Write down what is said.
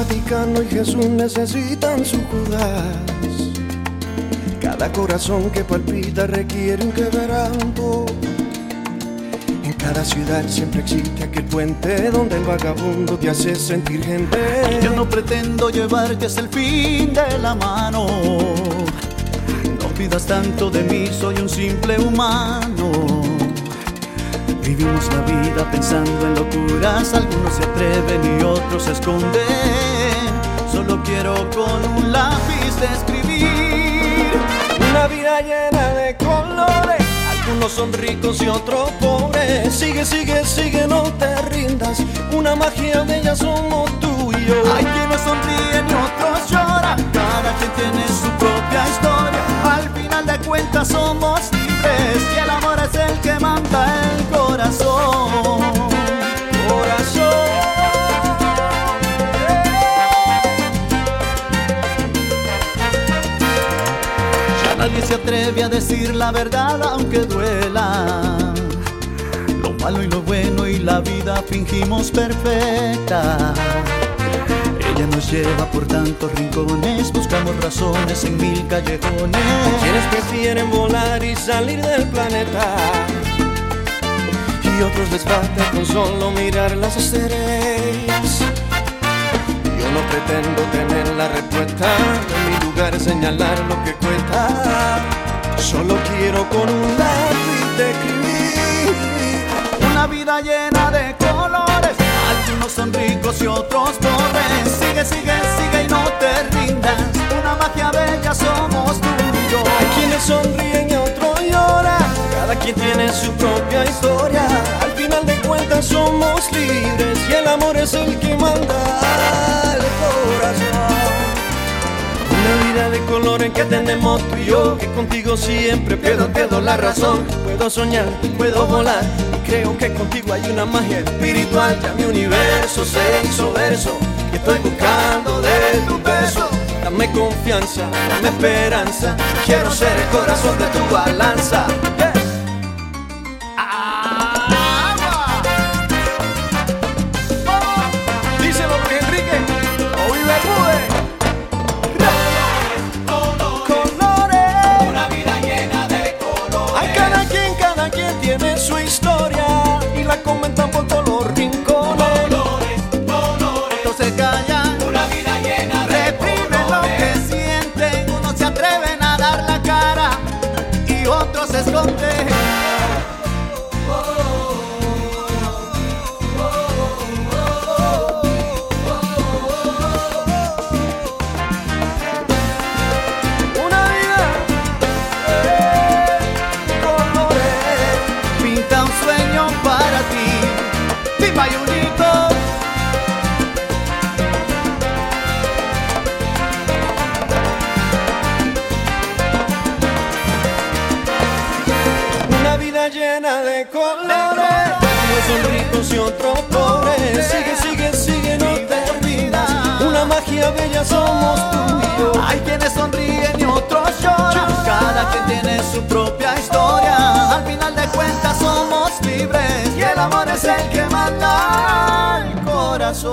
Vaticano y Jesús necesitan su Judas. Cada corazón que palpita requiere un quebranto. En cada ciudad siempre existe aquel puente donde el vagabundo te hace sentir gente. Yo no pretendo llevarte hasta el fin de la mano. No pidas tanto de mí, soy un simple humano. Vivimos la vida pensando en locuras, algunos se atreven y otros se esconden. Solo quiero con un lápiz describir una vida llena de colores. Algunos son ricos y otros pobres. Sigue, sigue, sigue, no te rindas. Una magia bella somos tú y yo. Hay quienes sonríen y otros lloran. Cada quien tiene su propia historia. Al final de cuentas somos libres y el amor es el que manda se atreve a decir la verdad aunque duela. Lo malo y lo bueno y la vida fingimos perfecta. Ella nos lleva por tantos rincones, buscamos razones en mil callejones. Quienes prefieren volar y salir del planeta. Y otros les basta con solo mirar las estrellas. Pretendo tener la respuesta, en mi lugar es señalar lo que cuenta. Solo quiero con un lápiz de escribir. Una vida llena de colores, algunos son ricos y otros pobres. Sigue, sigue, sigue y no te rindas. Una magia bella somos tú y yo. Hay quienes sonríen y otros lloran. Cada quien tiene su propia historia. Al final de cuentas somos libres y el amor es el que manda colores que tenemos tú y yo, que contigo siempre pierdo, pierdo la razón. Puedo soñar, puedo volar, y creo que contigo hay una magia espiritual. Ya mi universo se hizo verso, y estoy buscando de tu beso. Dame confianza, dame esperanza, quiero ser el corazón de tu balanza. Su historia y la comentan por todos ti. Viva y único. Una vida llena de colores. Unos son ricos y otros pobres. Sigue, sigue, sigue, no te olvidas. Una magia bella somos tú y yo. Hay quienes sonríen es el que mata el corazón.